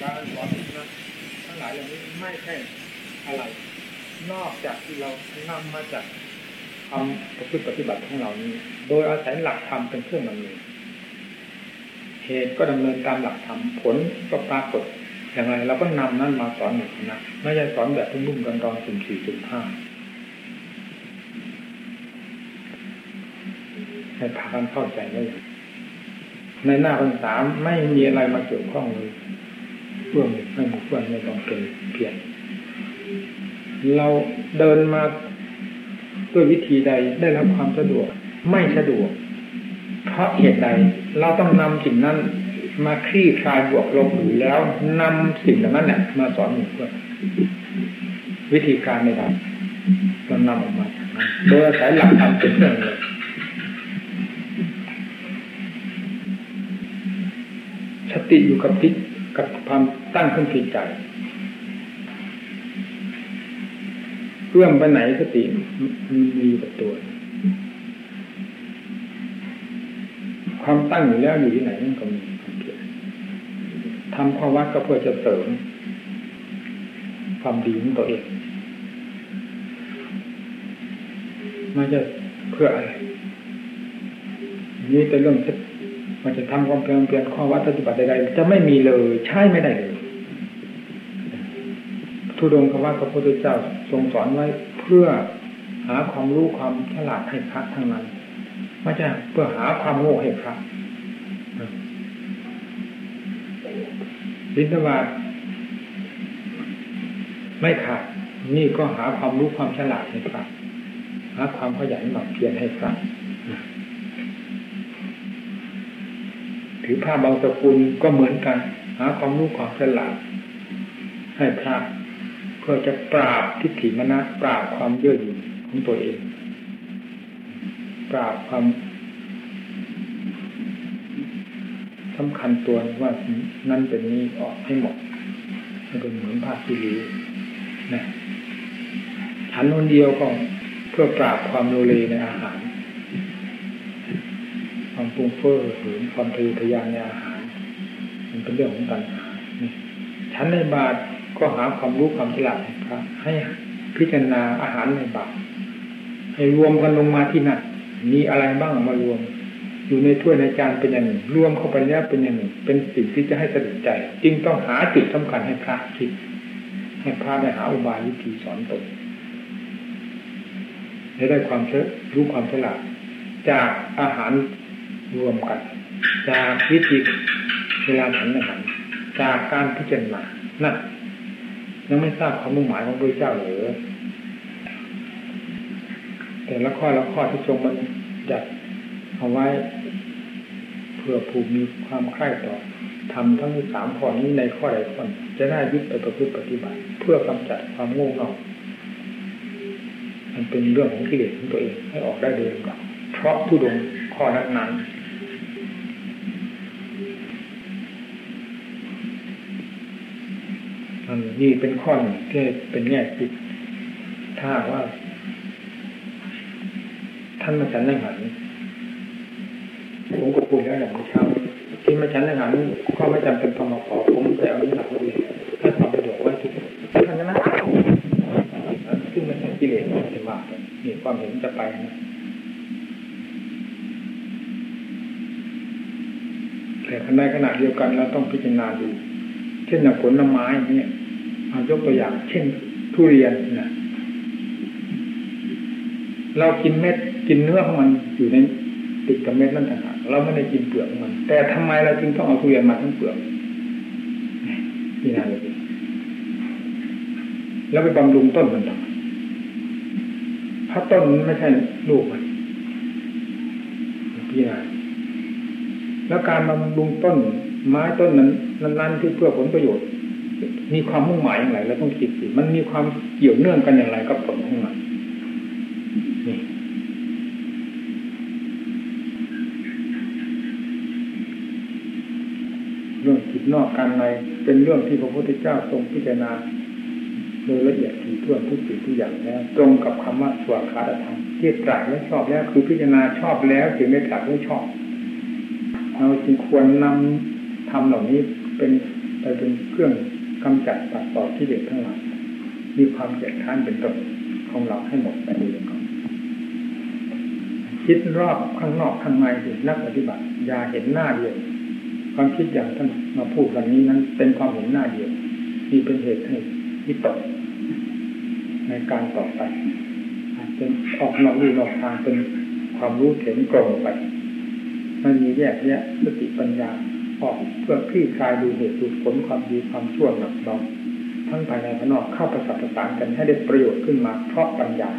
การสอนนะทั้งหลายอย่างนี้ไม่ใช่อะไร นอกจากที่เรานำมาจากทำประพฤติปฏิบัติของเรานี้ โดยอาศัยหลักธรรมเป็นเครื่องดำเนินเหตุก็ดำเนินตามหลักธรรมผลก็ปรากฏอย่างไรเราก็นำนั้นมาสอนหนึ่งนะไม่ใช่สอนแบบรุ่มๆกันตอนสุ่มสี่สุ่มห้าให้พากันเข้าใจได้ในหน้าพรรษาไม่มีอะไรมาเกี่ยวข้องเลย เพื่อไม่หมู่เพื่อนไม่ต้องเป็นเพียรเราเดินมาด้วยวิธีใดได้รับความสะดวกไม่สะดวก เพราะเหตุใดเราต้องนำสิ่งนั้นมาคลี่คลายบวกลบอยู่แล้วนำสิ่งเหล่านั้นแหละมาสอนหมู่เพื่อนวิธีการในการเรานำออกมาโดยอาศัยหลักธรรมเป็นเครื่องเลยสติอยู่กับพิ กับความตั้งขึ้นที่ใจเรื่องไปไหนสติมีมีกับตัว ความตั้งอยู่แล้วอยู่ที่ไหนนั่นก็มีความเพียรทำข้อวัดก็เพื่อจะเสริม ความดีของตัวเองไม่จะเพื่ออะไรนี่เป็นเรื่อง มันจะทำความเพียรเปลี่ยนข้อวัดปฏิบัติใดๆจะไม่มีเลยใช่ไม่ได้เลยทุดงคำว่าพระพุทธเจ้าทรงสอนไว้เพื่อหาความรู้ความฉลาดให้พระทั้งนั้นไม่ใช่เพื่อหาความโง่ให้พระลินทบาทไม่ขาดนี่ก็หาความรู้ความฉลาดให้พระหาความขยันหมั่นเพียรให้พระ ถือผ้าบางสกุลก็เหมือนกัน หาความรู้ความฉลาดให้พระเพื่อจะปราบทิฏฐิมณะปราบความเย่อหยิ่งของตัวเอง ปราบความสำคัญตัวว่านั่นเป็นนี้ออกให้หมดให้เป็นเหมือนผ้าที่รีนะฉันคนเดียวก็เพื่อปราบความโลเลในอาหาร ความปุงเฟ้อหืนความทะเยอทะยานในอาหารมันเป็นเรื่องของปัญหาฉันในบาทก็หาความรู้ความฉลาดครับ ให้พิจารณาอาหารในบาตรให้รวมกันลงมาที่นั่นมีอะไรบ้างมารวม อยู่ในถ้วยในจานเป็นอย่างหนึ่ง รวมเข้าไปแล้วเป็นอย่างหนึ่ง เป็นสิ่งที่จะให้สะดุดใจ จึงต้องหาจุดสำคัญให้พระคิด ให้พระได้หาอุบายวิธีสอนตนให้ได้ความเชื่อรู้ความฉลาดจากอาหาร รวมกัน จากวิธีเวลาฉันอาหารจากการพิจารณานั่นยังไม่ทราบความมุ่งหมายของพระเจ้าหรือแต่ละข้อละข้อที่ทรงมันจัดเอาไว้ เพื่อผูกมีความใคร่ต่อทำทั้งสามข้อนี้ในข้อใดข้อจะได้ยึดไปประพฤติปฏิบัติ เพื่อกำจัดความโง่เง่ามันเป็นเรื่องของกิเลสของตัวเองให้ออกได้โดยลำดับเพราะผู้ดงข้อนั้นนั้ นนี่เป็นข้อหนึ่งที่เป็นแง่คิดถ้าว่า ท่านมาฉันในหันผมก็พูดแล้วอย่างเช้าที่มาฉันในหันก็ไม่จำเป็นต้องมาขอผมแต่เอานี้หลักเลยให้ความประโยชน์ไว้ทุกท่านนะซึ่งมันเป็นกิเลสมันจะว่านี่ความเห็นจะไปนะแต่ในขณะเดียวกันเราต้องพิจารณาดู เช่นอย่างผลไม้เนี่ย ยกตัวอย่าง เช่น ทุเรียนนะเรากินเม็ดกินเนื้อของมันอยู่ในติดกับเม็ดนั่นต่างหากเราไม่ได้กินเปลือกของมัน แต่ทำไมเราจึงต้องเอาทุเรียนมาทั้งเปลือกนี่นาเลยแล้วไปบำรุงต้นมันทำไมเพราะต้นมันไม่ใช่ลูกมันพี่นาแล้วการบำรุงต้นไม้ต้นนั้นนั้นที่เพื่อผลประโยชน์ มีความมุ่งหมายอย่างไรแล้วต้องคิดสิมันมีความเกี่ยวเนื่องกันอย่างไรกับผลของมันนี่เรื่องจิตนอกการในเป็นเรื่องที่พระพุทธเจ้าทรงพิจารณาโดยละเอียดถี่ถ้วนทุกสิ่งทุกอย่างแล้วตรงกับคำว่าสวขาธรรมที่ตรัสและชอบแล้วคือพิจารณาชอบแล้วถึงไม่ตรัสไม่ชอบเราจึงควรนำทำเหล่านี้เป็นไปเป็นเครื่อง กำจัดปัดต่อที่เด็กทั้งหลายมีความเกลียดค้านเป็นต้นของเราให้หมดไปเลยก่อนคิดรอบข้างนอกข้างในถึงนักปฏิบัติอย่าเห็นหน้าเดียวความคิดอย่างท่านมาพูดวันนี้นั้น เป็นความเห็นหน้าเดียวมีเป็นเหตุให้วิตกในการต่อไปอาจจะออกนอกลู่นอกทางเป็นความรู้เห็นกลงไปมันมีแยกแยะสติปัญญา ออกเพื่อคลี่คลายดูเหตุดูผลความดีความชั่วหนักเบาทั้งภายในภายนอกเข้าประสับประสานกันให้ได้ประโยชน์ขึ้นมาเพราะปัญญา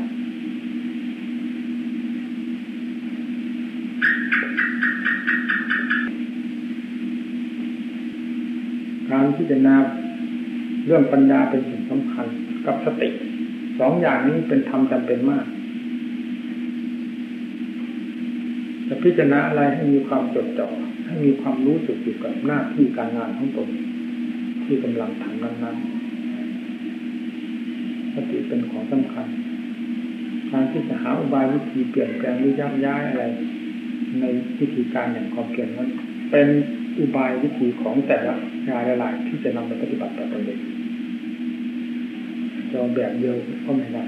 การพิจารณาเรื่องปัญญาเป็นสิ่งสำคัญกับสติสองอย่างนี้เป็นธรรมจำเป็นมาก จะพิจารณาอะไรให้มีความจดจ่อให้มีความรู้สึกอยู่กับหน้าที่การงานของตนที่กำลังทำนั้นๆสติเป็นของสำคัญการที่จะหาอุบายวิธีเปลี่ยนแปลงหรือยับย้ายอะไร ในวิธีการอย่างความเปลี่ยนนั้นเป็นอุบายวิธีของแต่ละงานหลายที่จะนำไปปฏิบัติต่อไปเลยจะแบบเดียวก็ไม่ได้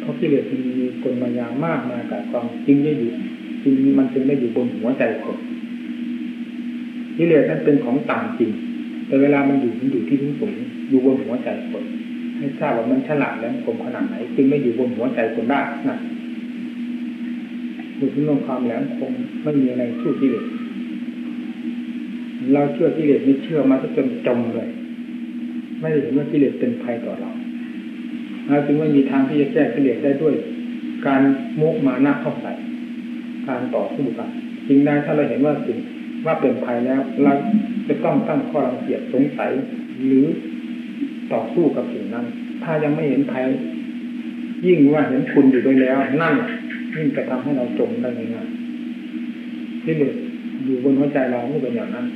เพราะกิเลสมันมีกลมายามากมากับความจริงได้อยู่ จริงมันจึงได้อยู่บนหัวใจคนกิเลสนั้นเป็นของต่ำจริง แต่เวลามันอยู่มันอยู่ที่ทุ่งสูงอยู่บนหัวใจคนให้ทราบว่ามันฉลาดแล้วคมขนาดไหน จึงไม่อยู่บนหัวใจคนได้นะดูที่นองความแหลมคมไม่มีอะไรสู้กิเลสเราเชื่อกิเลสไม่เชื่อมาจนจมเลย ไม่ได้เห็นว่ากิเลสเป็นภัยต่อเราเราจึงไม่มีทางที่จะแก้กิเลสได้ด้วย การมุมานะเข้าใส่ การต่อสู้กันจริงได้ถ้าเราเห็นว่าสิ่งว่าเป็นภัยแล้วเราจะต้องตั้งข้อรังเกียจสงสัยหรือต่อสู้กับสิ่งนั้น ถ้ายังไม่เห็นภัยยิ่งว่าเห็นคุณอยู่ด้วยแล้ว นั่นยิ่งจะทำให้เราจมได้ง่ายๆที่เหลืออยู่บนหัวใจเราไม่เป็นอย่างนั้น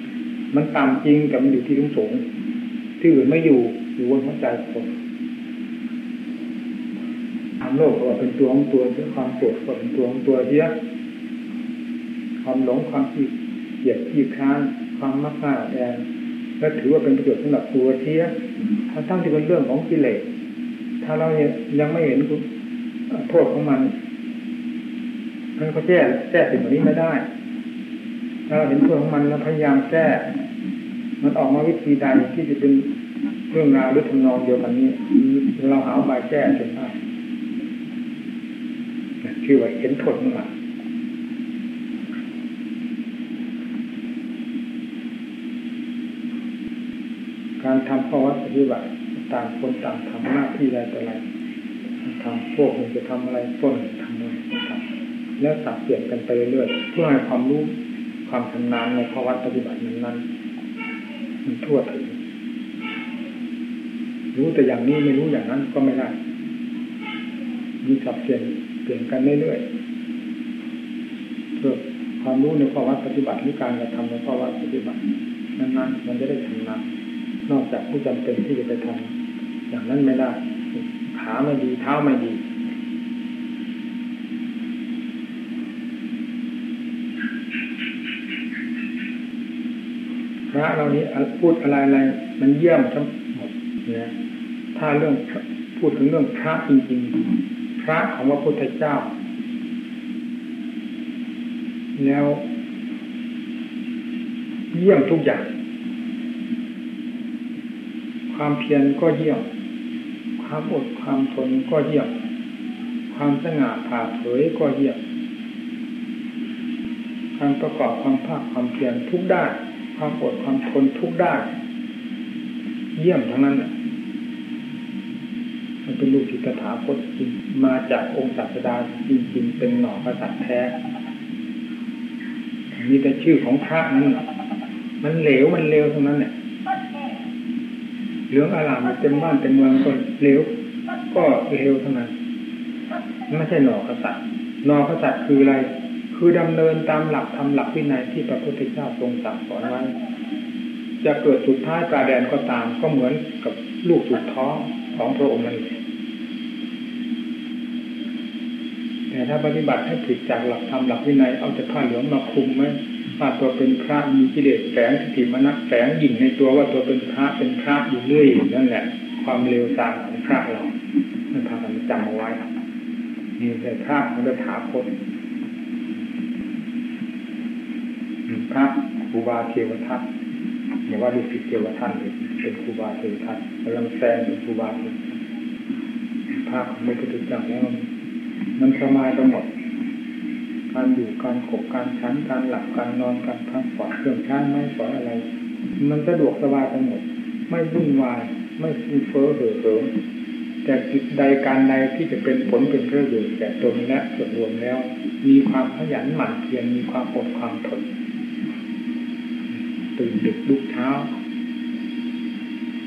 มันต่ำจริงแต่มันอยู่ที่สูงสูงที่อื่นไม่อยู่อยู่บนหัวใจคนทางโลกก็เป็นตัวของตัวด้วยความโกรธก็เป็นตัวของตัวเดีย ความหลงความขี้เกียจขี้ค้านความมักง่ายแอนและถือว่าเป็นประโยชน์สำหรับตัวเทียถ้าตั้งที่เป็นเรื่องของกิเลสถ้าเรายังไม่เห็นโทษของมันมันก็แก้แก้สิ่งเหล่านี้ไม่ได้ ถ้าเราเห็นโทษของมันแล้วพยายามแก้มันออกมาวิธีใดที่จะเป็นเรื่องราวหรือทำนองเดียวกันนี้ เราหาใบแก้จนได้คือว่าเห็นโทษของมัน การทำภาวะปฏิบัติต่างคนต่างทำหน้าที่ใดแต่ไรทำพวกมันจะทำอะไรต้นทำอะไรทำแล้วสับเปลี่ยนกันไปเรื่อยๆเพื่อให้ความรู้ความชำนาญในภาวะปฏิบัตินั้นๆมันทั่วถึงรู้แต่อย่างนี้ไม่รู้อย่างนั้นก็ไม่ได้ มีสับเปลี่ยนเปลี่ยนกันเรื่อยๆเพื่อความรู้ในภาวะปฏิบัติหรือการกระทำในภาวะปฏิบัติ นั้นๆ มันจะได้ชำนาญ นอกจากผู้จำเป็นที่จะไปทำอย่างนั้นไม่ได้ ขาไม่ดีเท้าไม่ดีพระเรานี้พูดอะไรอะไรมันเยี่ยมทั้งหมดเนี่ยถ้าเรื่องพูดถึงเรื่องพระจริงๆ พระของพระพุทธเจ้า แล้ว เยี่ยมทุกอย่าง ความเพียรก็เยี่ยม ความอดความทนก็เยี่ยม ความสง่าผ่าเผยก็เยี่ยม การประกอบความภาคความเพียรทุกด้าน ความอดความทนทุกด้าน เยี่ยมทั้งนั้นมันเป็นลูกศิษย์ถาคตจริง มาจากองค์ศาสดาจริงๆ เป็นหน่อกษัตริย์แท้มีแต่ชื่อของพระนั้นมันเหลวมันเลวทั้งนั้นเนี่ย เหลืองอารามเต็มบ้านเต็มเมืองก็เร็วก็เร็วเท่านั้นไม่ใช่หนอกษัตริย์นอกษัตริย์คืออะไร คือดำเนินตามหลักทำหลักวินัยที่พระพุทธเจ้าทรงสั่งสอนไว้จะเกิดสุดท้ายกาแดนก็ตามก็เหมือนกับลูกสุดท้องของพระองค์นั่นแต่ถ้าปฏิบัติให้ผิดจากหลักธรรมหลักวินัยเอาแต่ผ้าเหลืองมาคุมไหม ว่าตัวเป็นพระมีกิเลสแฝงทิฏฐิมนัสแฝงหยิ่งในตัวว่าตัวเป็นพระเป็นพระอยู่เรื่อยนั่นแหละ ความเร็วสามของพระเราไม่พากันจำเอาไว้นี่แต่พระมันจะถาคตพระครูบาเทวทัตอย่าว่าดูสิเทวทัตเลยเป็นครูบาเทวทัตกำลังแซงเป็นครูบาเทวพระของพระพุทธเจ้าแล้วมันสมายไปหมด การอยู่การขบการชั้นการหลับการนอนการพักผ่อนเครื่องใช้ไม่สอนอะไร มันสะดวกสบายไปหมดไม่วุ่นวายไม่ฟุ้งเฟ้อเห่อเหิมแต่จิตใดการใดที่จะเป็นผลเป็นประโยชน์แก่ตนและส่วนรวมแล้ว มีความขยันหมั่นเพียรมีความอดความทนตื่นดึกลุกเช้า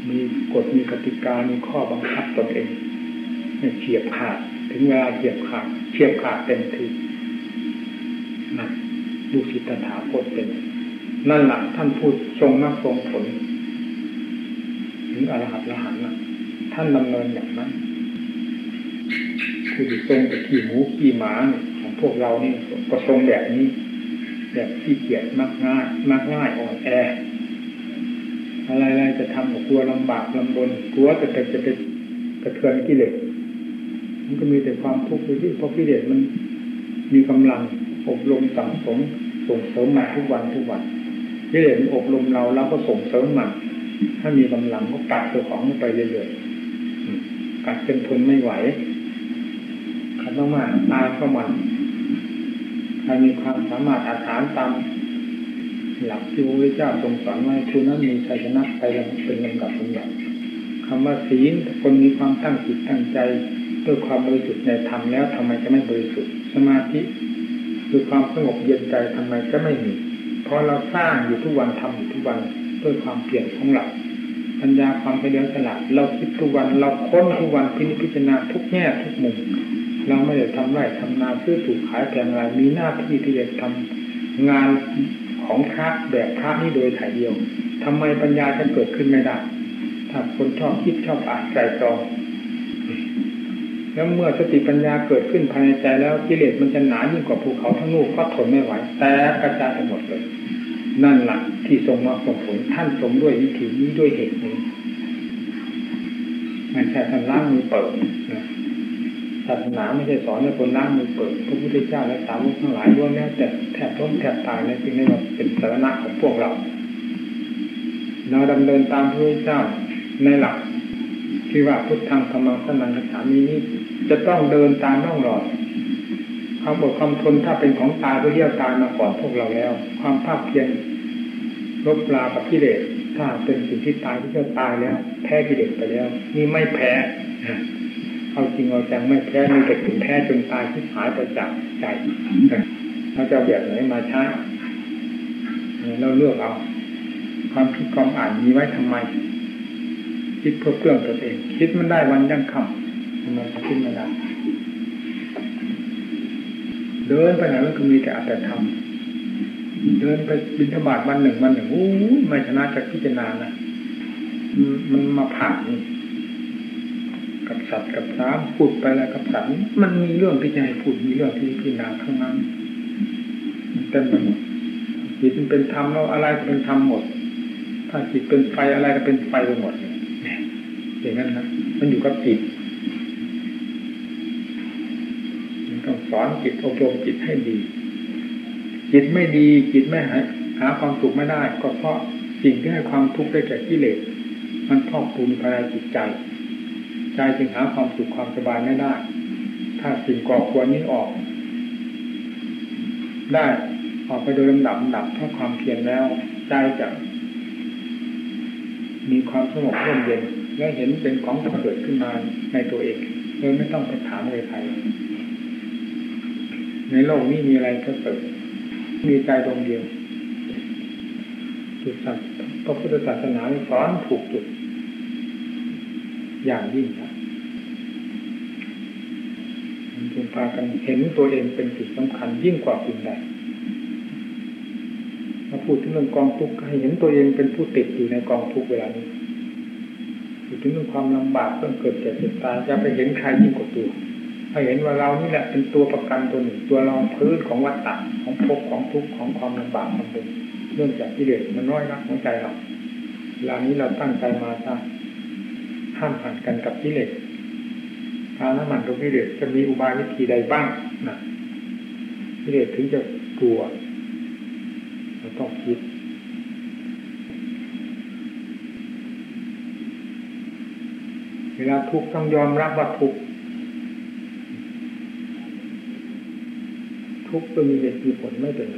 มีกฎมีกติกามีข้อบังคับตนเองเฉียบขาด ถึงเวลาเฉียบขาดเฉียบขาดเต็มทีนะ ดูสิตถาคตเป็น นั่นแหละท่านพูดทรงนักทรงผล ถึงอรหัตละหันนะท่านดำเนินอย่างนั้นคือทรงแต่ขี่หมูขี่หมาของพวกเรานี่ก็ทรงแบบนี้ แบบที่เกียจมากง่ายมากง่ายอ่อนแออะไรๆจะทำกับกลัวลำบากลำบนกลัวจะจะจะไปกระเทือนกิเลสมันก็มีแต่ความทุกข์ไปที่เพราะกิเลสมันมีกำลัง อบรมสั่งสมส่งเสริมมาทุกวันทุกวันกิเลสมันอบรมเราเราก็ส่งเสริมมันถ้ามีกำลังก็กัดตัวของไปเรื่อยๆกัดจนทนไม่ไหวขันต้องมาตายก็มันใครมีความสามารถอาถรรตามหลักที่พระพุทธเจ้าทรงสอนไว้คือนั้นมีชัยชนะไปเป็นลำดับลำดับคำว่าศีลคนมีความตั้งจิตตั้งใจ ด้วยความบริสุทธิ์ในธรรมแล้วทำไมจะไม่บริสุทธิ์สมาธิ คือความสงบเย็นใจทำไมจะไม่มีเพราะเราสร้างอยู่ทุกวันทำอยู่ทุกวันด้วยความเปลี่ยนของเราปัญญาความเพียรฉลาดเราคิดทุกวันเราค้นทุกวันพิพิจารณาทุกแง่ทุกมุม เราไม่ได้ทำไร่ทำนาซื้อถูกขายแพงอะไรมีหน้าที่ที่จะทำงานของพระแบบพระนี่โดยถ่ายเดียวทำไมปัญญาจะเกิดขึ้นไม่ได้ ถ้าคนชอบคิดชอบอ่านใจตรอง แล้วเมื่อสติปัญญาเกิดขึ้นภายในใจแล้วกิเลสมันจะหนายิ่งกว่าภูเขาทั้งลูกก็ทนไม่ไหวแต่กระจายไปหมดเลย นั่นแหละที่ทรงมาส่งผลท่านทรงด้วยวิธีนี้ด้วยเหตุนี้ไม่ใช่ท่านล้างมือเปิดนะศาสนาไม่ใช่สอนให้คนล้างมือเปิดพระพุทธเจ้าและสาวกทั้งหลายล้วนแล้วแต่แทบล้มแทบตายในสิ่งนี้ว่าเป็นสาระของพวกเราเราดำเนินตามพระพุทธเจ้าในหลักที่ว่าพุทธังธรรมังสันังกัจฉามีนี้ จะต้องเดินตามร่องรอยความอดความทนถ้าเป็นของตายก็เรียกตายมาก่อนพวกเราแล้ว ความภาคเพียรลบลากับกิเลสถ้าเป็นสิ่งที่ตายที่จะตายแล้ว แพ้กิเลสไปแล้ว นี่ไม่แพ้เอาจริงเอาจังไม่แพ้มีแต่ถึงแพ้จนตายที่หายไปจากใจเราจะแบบไหนมาใช้เราเลือกเอาความคิดความอ่านมีไว้ทำไม คิดเพื่อเพื่อตัวเอง คิดมันได้วันยังคำ มันขึ้นมาได้เดินไปไหนมันก็มีแต่อัตธรรมเดินไปบินธบาตวันหนึ่งวันหนึ่งโอ้ไม่ชนะจากพิจารณานะมันมาผ่านกับสัตว์กับน้ำพูดไปแล้วกับสัตว์มันมีเรื่องที่จะให้พูดมีเรื่องที่พิจารณาข้างนั้นเต็มไปหมดจิตมันเป็นธรรมแล้วอะไรก็เป็นธรรมหมด ถ้าจิตเป็นไฟอะไรก็เป็นไฟไปหมดเนี่ยอย่างนั้นนะมันอยู่กับจิตมันต้อง สอนจิตอบรมจิตให้ดี จิตไม่ดีจิตไม่หาหาความสุขไม่ได้ ก็เพราะสิ่งที่ให้ความทุกข์ได้แก่กิเลสมันพอกปูนภายในจิตใจ ใจจึงหาความสุขความสบายไม่ได้ ถ้าสิ่งก่อควรนี้ออก ได้ออกไปโดยลำดับดับเพราะความเพียรแล้วใจจะมีความสงบร่มเย็นและเห็นเป็นของเกิดขึ้นมาในตัวเองโดยไม่ต้องไปถามใคร ในโลกนี้มีอะไรก็เกิดมีใจดวงเดียวจุดสัตว์พระพุทธศาสนาสอนถูกจุด อย่างยิ่งนะมันจึงพากันเห็นตัวเองเป็นสิ่งสำคัญยิ่งกว่าสิ่งใดมาพูดถึงเรื่องกองทุกข์ให้เห็นตัวเองเป็นผู้ติดอยู่ในกองทุกข์เวลานี้พูดถึงเรื่องความลำบากเรื่องเกิดเจ็บเจ็บตายจะไปเห็นใครยิ่งกว่าตัว ให้เห็นว่าเรานี่แหละเป็นตัวประกันตัวหนึ่งตัวรองพื้นของวัฏฏะของภพของทุกข์ของความลำบากความเป็นเรื่องจากกิเลสมันน้อยนักของใจเราเวลานี้เราตั้งใจมาซะห้ามหันกันกับกิเลสทางน้ำมันตรงกิเลสจะมีอุบายวิธีใดบ้างนะกิเลสถึงจะกลัวเราต้องคิดเวลาทุกข์ต้องยอมรับว่าทุกข์ ทุกข์จะมีเหตุมีผลไม่เป็น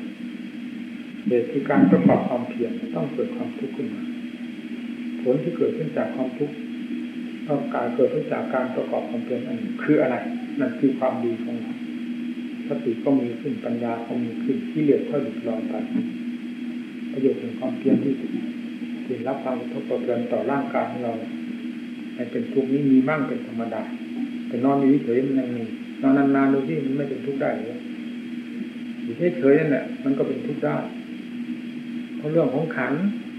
เหตุคือการประกอบความเพียรต้องเกิดความทุกข์ขึ้นมา ผลที่เกิดขึ้นจากความทุกข์ต้องการเกิดขึ้นจากการประกอบความเพียรอันคืออะไรนั่นคือความดีของเราสติก็มีขึ้นปัญญาก็มีขึ้นที่เหลือก็หลุดลอยไปประโยชน์ของความเพียรที่ที่รับความกระทบกระเทือนต่อร่างกายของเราให้เป็นทุกข์นี้มีมั่งเป็นธรรมดาแต่นอนอยู่เฉยมันยังมีนอนนานๆดูที่มันไม่เป็นทุกข์ได้เลย เฉยๆนั่นแหละมันก็เป็นทุกข์ได้เพราะเรื่องของขัน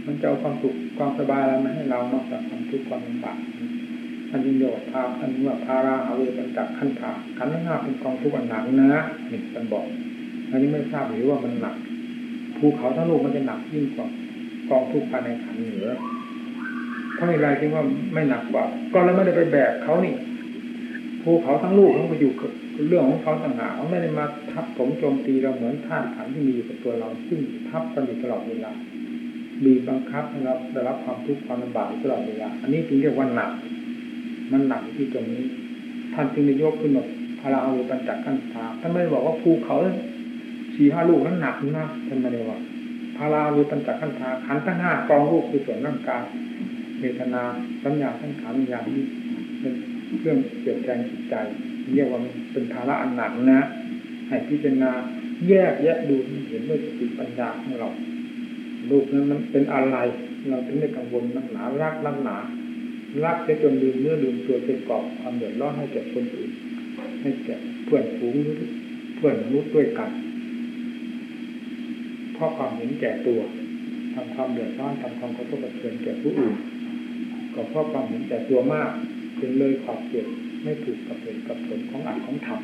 มันจะเอาความสุขความสบายอะไรมาให้เรานอกจากความทุกข์ความลำบากอันนี้โยพาอันว่าพาราเอาเวปัญจักขั้นขาขันทั้งห้าเป็นกองทุกข์อันหนักนะนี่มันบอกอันนี้ไม่ทราบหรือว่ามันหนักภูเขาทั้งลูกมันจะหนักยิ่งกว่ากองทุกข์ภายในขันเหนือเพราะอะไรจึงว่าไม่หนักกว่า ก็เราไม่ได้ไปแบกเขานี่ ภูเขาทั้งลูกเขาไปอยู่เรื่องของเขาต่างหากเขาไม่ได้มาทับผมโจมตีเราเหมือนท่าขันที่มีอยู่กับตัวเรา ซึ่งทับกันอยู่ตลอดเวลาบีบบังคับให้เราได้รับความทุกข์ความลำบากตลอดเวลาอันนี้จึงเรียกว่าหนัก มันหนักที่ตรงนี้ ท่านจึงได้ยกขึ้นมาพาราเอาปัญจขั้นตาท่านไม่ได้บอกว่าภูเขาสี่ห้าลูกนั้นหนักนะท่านไม่ได้ว่าพาราเอาปัญจขั้นตาขันทั้งห้ากองลูกคือส่วนร่างกายเวทนาสัญญาทั้งขาวิญญาณนี้เป็น เรื่องเกี่ยวแรงจิตใจเรียกว่าเป็นภาระอันหนักนะให้พิจารณาแยกแยะดูเห็นด้วยสติปัญญาของเราลูกนั้นมันเป็นอะไร เราถึงได้กังวลนักหนารักนักหนา รักจะจนลืมเนื้อลืมตัวเป็นกอบความเดือดร้อนให้แก่คนอื่นให้แก่เพื่อนฝูงเพื่อนมนุษย์ด้วยกันเพราะความเห็นแก่ตัวทำความเดือดร้อนทำความกระทบกระเทือนแก่ผู้อื่นก็เพราะความเห็นแก่ตัวมาก จนเลยขอบเขตไม่ถูกกับเหตุกับผลของอัดของธรรม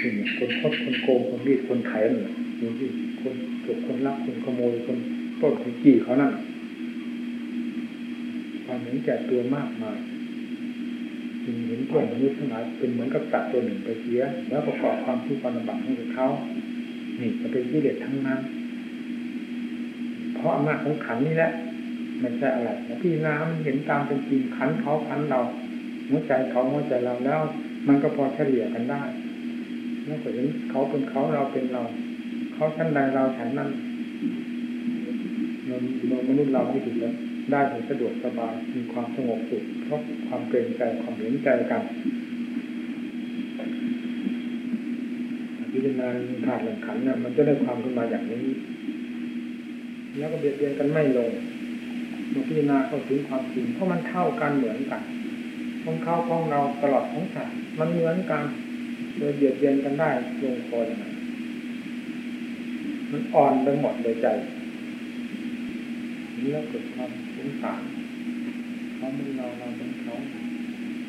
สิ่งคนคดคนโกงคนรีดคนไถนั่นแหละนี่ที่คนถูกคนลักคนขโมยคนต้นคนจี้เขานั่นความเห็นแก่ตัวมากมายจึงเห็นเพื่อนมนุษย์ทั้งหลายเป็นเหมือนกับตัดตัวหนึ่งไปเสีย แล้วประกอบความทุกข์ความลำบากให้กับเขานี่จะเป็นกิเลสทั้งนั้น เพราะอำนาจของขันนี่แหละ ไม่ใช่อะไรแต่พี่น้ำมันเห็นตามเป็นจริงขันเขาขันเราหัวใจเขาหัวใจเราแล้ว มันก็พอเฉลี่ยกันได้แล้วก็เห็นเขาเป็นเขาเราเป็นเรา เขาชั้นใดเราชั้นนั้นมนุษย์เราไม่ถึงแล้วได้ถึงสะดวกสบายมีความสงบสุขเพราะความเกรงใจความเห็นใจกันพิจารณาธาตุหลังขันเนี่ยมันจะได้ความขึ้นมาอย่างนี้ แล้วก็เบียดเบียนกันไม่ลง มาพิจารณาเข้าถึงความจริงเพราะมันเท่ากันเหมือนกันของเขาของเราตลอดของสัตว์มันเหมือนกันโดยเบียดเบียนกันได้ลงคอย่างนั้นมันอ่อนไปหมดเลยใจนี่แล้วเกิดความสงสารเขาไม่เราเราเป็นเขา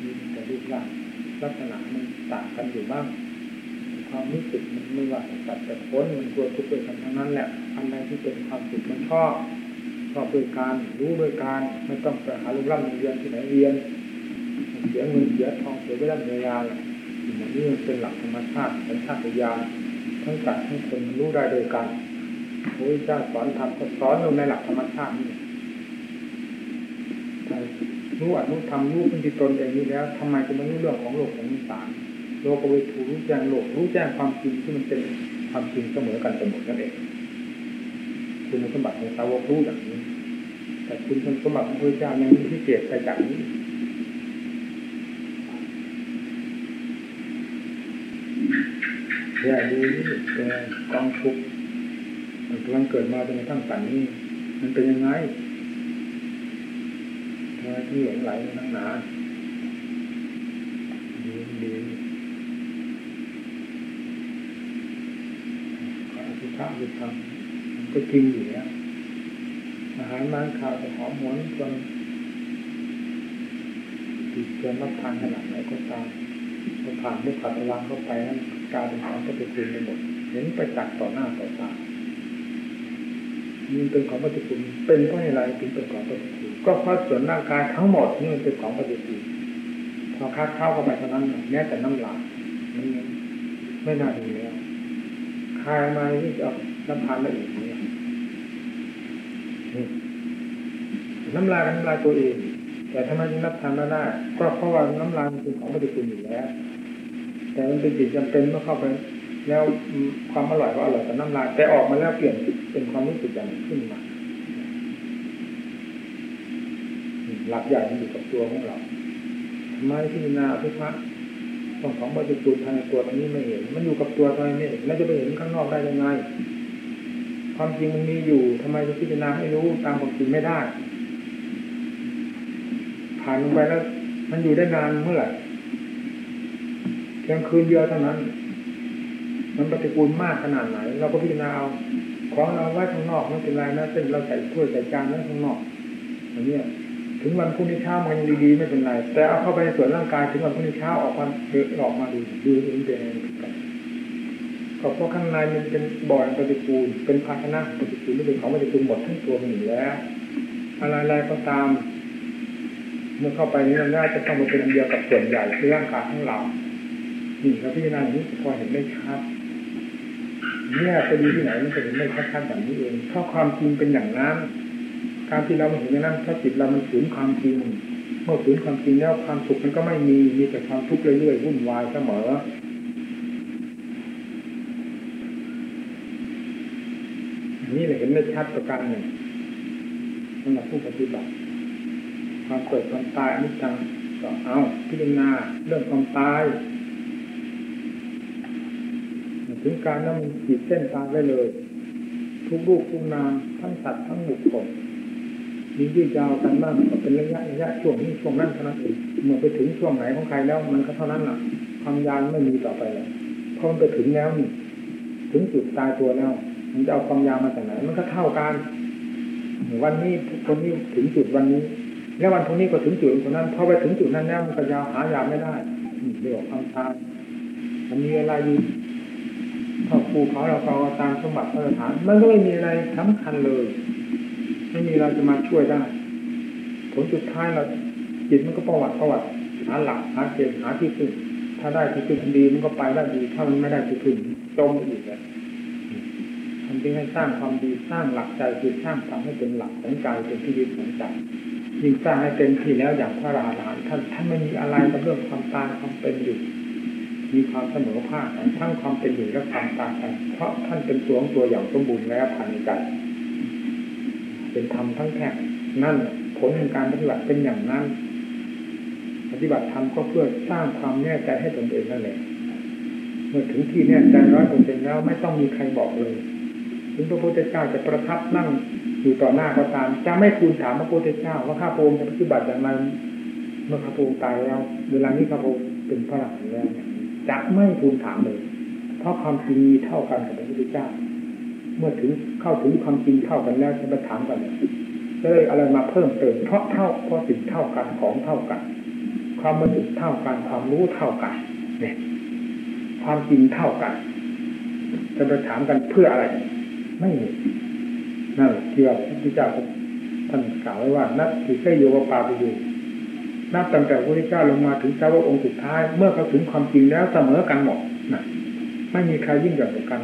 มีแต่รูปร่างลักษณะมันต่างกันอยู่บ้าง ความรู้สึกมันไม่ว่าแต่แต่พ้นมันกลัวทุกข์ด้วยกันทั้งนั้นแหละอันใดที่เป็นความสุขมันชอบ ชอบด้วยการรู้ด้วยการไม่ต้องไปหาลูกร่ำเรียนที่ไหนเรียนเสียเงินเสียทองเสียเวลาเวลาอย่างนี้มันเป็นหลักธรรมชาติเป็นชาติญาณทั้งสัตว์ทั้งคนรู้ได้โดยกันพระเจ้าสอนทำก็สอนลงในหลักธรรมชาตินี่รู้อนุธรรมรู้ขึ้นที่ตนเองนี่แล้วทำไมจะไม่รู้เรื่องของโลกของนิสานโลกวิถูรู้แจ้งโลกรู้แจ้งความจริงที่มันเป็นความจริงเสมอกันเสมอนั่นเอง คุณสมบัติของสาวกรู้อย่างนี้ แต่คุณสมบัติของพระเจ้ายังมีพิเศษไปจากนี้อย่าดูนี่เป็นกองทุกข์มันกำลังเกิดมาจนกระทั่งปัจนี้ มันเป็นยังไงทำไมที่หลงไหลนั่งหนาดีดีขออธิษฐานดูทำมัน ก็จริงอยู่แล้วอาหารมันข่าวจะหอมหวนจนติดเกินรับทานขนาดไหนก็ตามพอผ่านมุขขัดพลังเข้าไปนั้นกลายเป็นของปฏิกูลไปหมดเห็นไปจักต่อหน้าต่อตามันเป็นของปฏิกูลเป็นเพราะอะไรถึงเป็นของปฏิกูลก็เพราะส่วนร่างกายทั้งหมดนี่มันเป็นของปฏิกูลพอคัดเข้าเข้าไปเท่านั้นแม้แต่น้ำลายมันไม่น่าดี คายมาที่จะน้ำพันละเอียดนี่น้ำลายน้ำลายตัวเอง แต่ทำไมจึงรับทานไม่ได้ ก็เพราะว่าน้ำลายมันเป็นของปฏิกูลอยู่แล้ว แต่มันเป็นสิ่งจำเป็นเมื่อเข้าไปแล้วความอร่อยก็อร่อยแต่น้ำลายแต่ออกมาแล้วเปลี่ยนเป็นความรู้สึกอย่างขึ้นมาหลักใหญ่มันอยู่กับตัวของเราทำไมพิจารณาพิพัฒน์ ของของปฏิกูลภายในตัวตรงนี้ไม่เห็น มันอยู่กับตัวตรงนี้แล้วจะไปเห็นข้างนอกได้ยังไง ความจริงมันมีอยู่ทำไมจะพิจารณาให้รู้ตามความจริงไม่ได้ ผ่านลงไปแล้ว มันอยู่ได้นานเมื่อไหร่เพียงคืนเดียวเท่านั้น มันปฏิกูลมากขนาดไหน เราก็พิจารณาเอาของเราไว้ข้างนอกไม่เป็นไรนะเส้นเราใส่ถ้วยใส่จานไว้ข้างนอกอย่างนี้ ถึงวันพรุ่งนี้เช้ามันดีๆไม่เป็นไร แต่เอาเข้าไปในส่วนร่างกายถึงวันพรุ่งนี้เช้าออกมาเออออกมาดูดูเองเป็นกันก็เพราะข้างในมันเป็นบ่อนปฏิกูลเป็นภาชนะปฏิกูลไม่เป็นของปฏิกูลหมดทั้งตัวมันอยู่แล้วอะไรๆก็ตาม เมื่อเข้าไปนี้มันน่าจะต้องมาเป็นอันเดียวกับส่วนใหญ่คือร่างกายของเรานี่เราพิจารณาอย่างนี้พอเห็นได้ชัดเนี่ยจะดีที่ไหนมันจะเห็นได้ชัดๆแบบนี้เองเพราะความจริงเป็นอย่างนั้น การที่เราเห็นอย่างนั้นถ้าจิตเรามันฝืนความจริงเมื่อฝืนความจริงแล้วความสุขมันก็ไม่มีมีแต่ความทุกข์เรื่อยๆวุ่นวายเสมอนี่เลยเห็นได้ชัดประการหนึ่งสำหรับผู้ปฏิบัติ ความเกิดความตายอนิจจังก็เอาพิจารณาเรื่องความตายถึงการนั้นมันขีดเส้นตายไว้เลย ทุกรูปทุกนามทั้งสัตว์ทั้งบุคคล มียืดยาวกันบ้างก็เป็นระยะระยะช่วงนี้ช่วงนั้นเท่านั้นเองเมื่อไปถึงช่วงไหนของใครแล้ว มันก็เท่านั้นแหละความยาวไม่มีต่อไปแล้วพอมันไปถึงแล้วนี่ถึงจุดตายตัวแล้ว มันจะเอาความยาวมาจากไหน มันก็เท่ากันวันนี้คนนี้ถึงจุดวันนี้ แล้ววันพรุ่งนี้ก็ถึงจุดคนนั้นพอไปถึงจุดนั้นแล้วมันก็ยาวหายาวไม่ได้เรียกว่าความตายมันมีอะไรอยู่ถ้าภูเขาเราเอาตามสมบัติสถาน มันก็ไม่มีอะไรสำคัญเลย ไม่มีเราจะมาช่วยได้ ผลสุดท้ายเราจิตมันก็ประวัติประวัติหาหลักหาเกณฑ์หาที่พึ่งถ้าได้ที่พึ่งดีมันก็ไปได้ดี ถ้ามันไม่ได้ที่พึ่งจมอีกเลยทำที่ให้สร้างความดีสร้างหลักใจคือสร้างทำให้เป็นหลักของใจเป็นที่ยึดของใจยิ่งสร้างให้เต็มที่แล้วอย่างพระราหานท่านท่านไม่มีอะไรกับเรื่องความตายความเป็นอยู่ มีความเสมอภาคทั้งความเป็นอยู่และความตายเพราะท่านเป็นตัวของตัวอย่างสมบูรณ์แล้วภายในใจ เป็นธรรมทั้งแท่งนั่นผลของการปฏิบัติเป็นอย่างนั้น ปฏิบัติธรรมก็เพื่อสร้างความแน่ใจให้ตนเองนั่นแหละเมื่อถึงที่แน่ใจร้อยเปอร์เซ็นต์แล้วไม่ต้องมีใครบอกเลยถึงพระพุทธเจ้าจะประทับนั่งอยู่ต่อหน้าก็ตาม จะไม่ทูลถามพระพุทธเจ้าว่าข้าพระองค์จะปฏิบัติอย่างไรเมื่อข้าพระองค์ตายแล้วเวลานี้ข้าพระองค์เป็นพระหลักแล้วเนี่ยจะไม่ทูลถามเลย เพราะความจริงมีเท่ากันกับพระพุทธเจ้า เมื่อถึงเข้าถึงความจริงเท่ากันแล้วจะไปถามกันจะได้อะไรมาเพิ่มเติมเพราะเท่าเพราะสิ่งเท่ากันของเท่ากัน ความบรรลุเท่ากันความรู้เท่ากันเนี่ยความจริงเท่ากัน จะไปถามกันเพื่ออะไร ไม่มีนั่นที่ว่าพระพุทธเจ้าท่านกล่าวไว้ว่า นัตถิเสยโยปาปิโยนับตั้งแต่พระพุทธเจ้าลงมาถึงสาวองค์สุดท้าย เมื่อเขาถึงความจริงแล้วเสมอกันหมดนะไม่มีใครยิ่งใหญ่กว่ากัน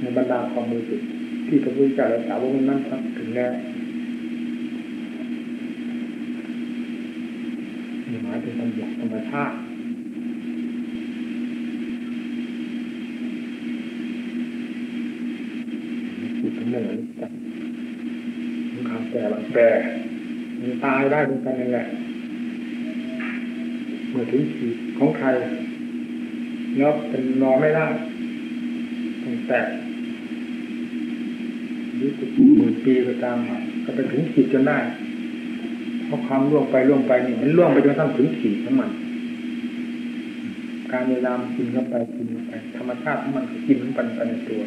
ในบรรดาความมือสุดที่พระพุทธเจ้าและสาวกนั้นถึงแล้วหมายถึงธรรมธรรมชาติพูดถึงเรื่องอนิจจังมันคำแปลมันแปลมันตายได้เหมือนกันนั่นแหละเมื่อถึงขีดของใครแล้วเป็นรอนไม่ได้ต้องแต กยี่สิบหมื่นปีก็ตามก็ไปถึงขีดจนได้เพราะความล่วงไปล่วงไปนี่มันล่วงไปจนทั้งถึงขีดของมัน การเวลามกินเข้าไปกินเข้าไป ธรรมชาติของมันกินมันปันไปในตัว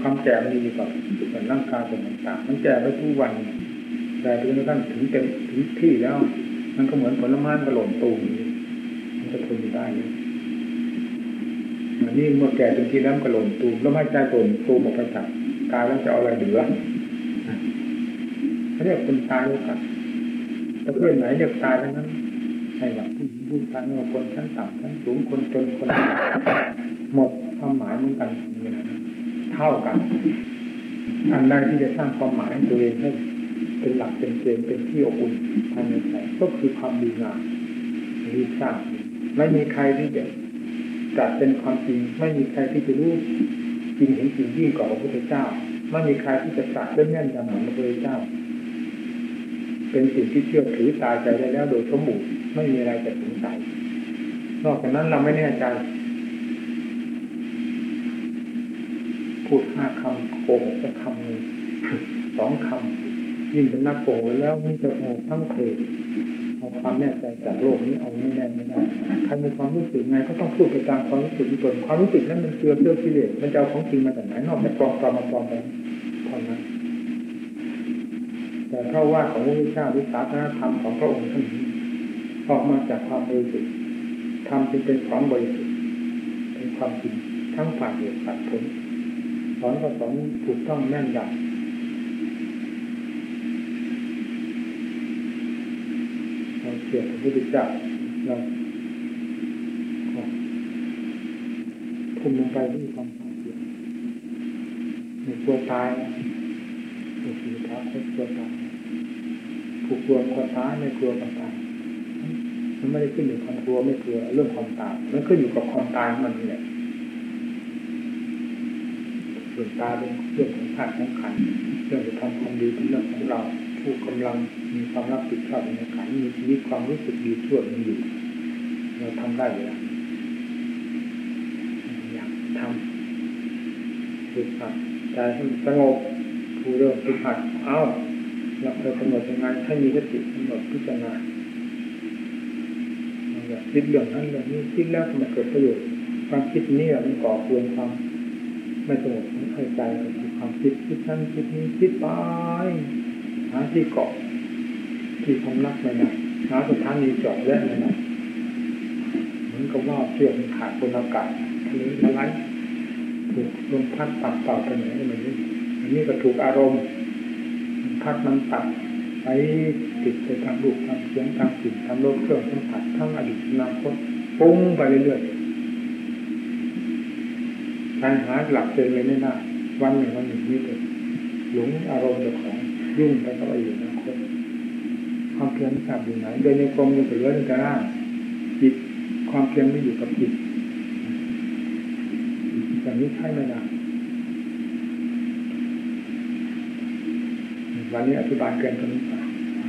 ความแก่มันมีกับเหมือนร่างกายเป็นต่างๆมันแก่ไปทุกวันแต่จนกระทั่งถึงเต็มถึงที่แล้ว มันก็เหมือนผลไม้กระหล่นตูมมันจะทนอยู่ได้อันนี้เมื่อแก่จริงๆแล้วมันก็หล่นตูมแล้วไม่ใจหล่นตูมออกไปจาก กายแล้วจะเอาอะไรเหลือเขาเรียกคนตายแล้วกันประเภทไหนเรียกตายทั้งนั้นใช่หลักผู้หญิงผู้ชายคนชั้นต่ำชั้นสูงคนจนคนหมดความหมายเหมือนกันเท่ากันอันใดที่จะสร้างความหมายให้ตัวเองให้เป็นหลักเป็นเกณฑ์เป็นที่อบอุ่นภายในใจก็คือความดีงามที่สร้างไม่มีใครที่จะจัดเป็นความจริง ไม่มีใครที่จะรู้ ริงเห็นจริงยิ่งกว่าพระพุทธเจ้าไม่มีใครที่จะจัดได้แม่นยำเหมือนพระพุทธเจ้า เป็นสิ่งที่เชื่อถือตายใจได้แล้วโดยสมบูรณ์ไม่มีอะไรจะสงสัยนอกจากนั้นเราไม่แน่ใจพูดห้าคำโกหกจะคำหนึ่งสองคำยิ่งเป็นนักโกหกแล้วนี่จะโกหกทั้งเพล เอาความแน่ใจจากโลกนี้เอาไม่แน่ไม่ได้ใครมีความรู้สึกไงก็ต้องพูดไปตามความรู้สึกที่ตนความรู้สึกนั้นมันเชื่อเชื่อกิเลสมันจะเอาของจริงมาจากไหนนอกจากปลอมปลอมมาปลอมไปเท่านั้นแต่ถ้าว่าของพระพุทธเจ้าหรือศาสนาธรรมของพระองค์ท่านนี้ออกมาจากความบริสุทธิ์ทำจึงเป็นของบริสุทธิ์เป็นความจริงทั้งฝ่ายเหตุฝ่ายผลสอนก็สอนถูกต้องแน่นยำ เราเชื่อพระพุทธเจ้าเราทุ่มลงไปด้วยความภาคเพียรไม่กลัวตายไม่กลัวท้าไม่กลัวตายผู้กลัวก็ตายไม่กลัวก็ตายมันไม่ได้ขึ้นอยู่ความกลัวไม่กลัวเรื่องความตายมันขึ้นอยู่กับความตายมันนี่แหละส่วนตาเป็นเรื่องของธาตุของขันเรื่องจะทำความดีเป็นเรื่องของเรา ผู้กำลังมีความรับผิดชอบในขันมีชีวิตความรู้สึกดีทั่วมันอยู่เราทำได้อยู่แล้วอยากทำฝึกหัดใจให้สงบผู้เริ่มฝึกหัดเอ้าเราเคยกำหนดยังไงให้มีสติกำหนดพิจารณาอย่าคิดเรื่องนั้นเรื่องนี้คิดแล้วมันเกิดประโยชน์ความคิดนี้มันก่อเกินความไม่สงบไม่เข้าใจคือความคิดคิดนั้นคิดนี้คิดไป หาที่เกาะ ที่พำนักไม่ได้หาสถานีจอดแวะไม่ได้เหมือนกับว่าเชือกมันขาดบนอากาศทีนี้มาไลถูกลมพัดปัดเป่าไปไหนไม่รู้อันนี้ก็ถูกอารมณ์พัดมันตัดไปติดไปทางรูปทางเสียงทางกลิ่นทางรสเครื่องสัมผัสทั้งอดีตอนาคตปุ้งไปเรื่อยๆการหาหลักเจนเลยไม่น่าวันหนึ่งวันหนึ่งนี่เลยหลงอารมณ์เจ้าของ ยุ่งไปก็ไปอยู่นะคนความเพียรทราบอยู่ไหนเดินในกรมยังเหลือในกระด้างจิตความเพียรไม่อยู่กับจิตอย่างนี้ใช่ไหมนะวันนี้อธิบายเกินตรงนี้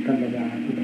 ท่านปัญญาอธิบาย